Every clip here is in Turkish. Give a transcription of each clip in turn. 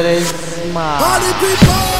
Quaresma.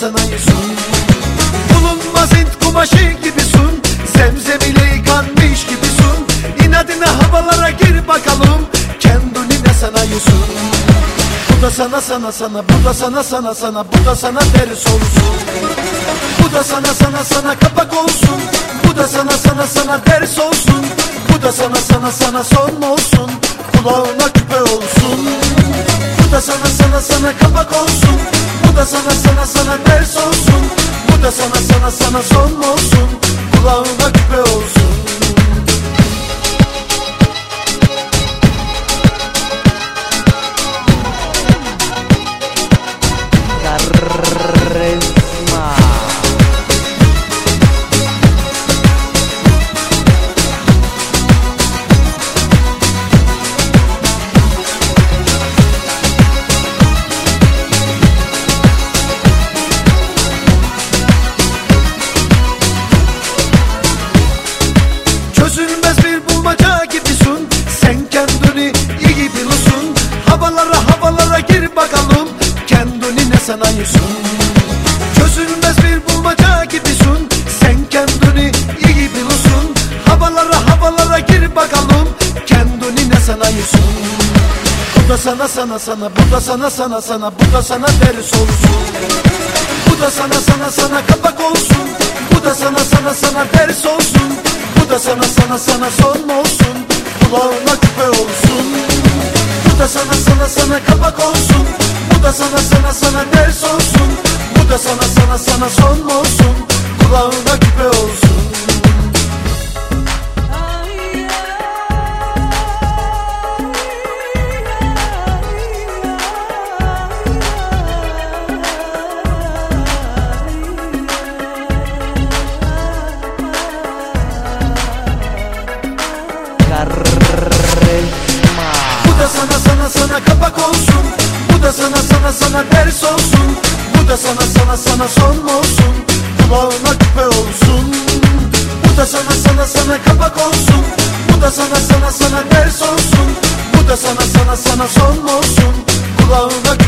Ne sanıyorsun Bulunmaz et kumaşı gibisin Zemzem ile yıkanmış gibisin. İnadına havalara gir bakalım Kendini ne sanıyorsun Bu da sana sana sana Bu da sana sana sana Bu da sana ters olsun. Bu da sana sana sana kapak olsun. Bu da sana sana sana ders olsun. Bu da sana sana sana son olsun. Kulağına küpe olsun da sana sana sana kapak olsun. Bu da sana sana sana ders olsun. Bu da sana sana sana son olsun. Kulağına Ne sanıyorsun Çözülmez bir bulmaca gibisin. Sen kendini iyi biliyorsun. Havalara havalara gir bakalım. Kendini ne sanıyorsun Bu da sana sana sana Bu da sana sana sana Bu da sana ders olsun. Bu da sana sana sana kapak olsun. Bu da sana sana sana ders olsun. Bu da sana sana sana son olsun. Kulağına küpe olsun sana sana sana kapak olsun. Bu da sana sana sana ders olsun. Bu da sana sana sana son olsun sana sana ders olsun. Bu da sana sana sana son olsun? Kulağına küpe olsun. Bu da sana sana sana kapak olsun. Bu da sana sana sana ders olsun. Bu da sana sana sana son olsun? Kulağına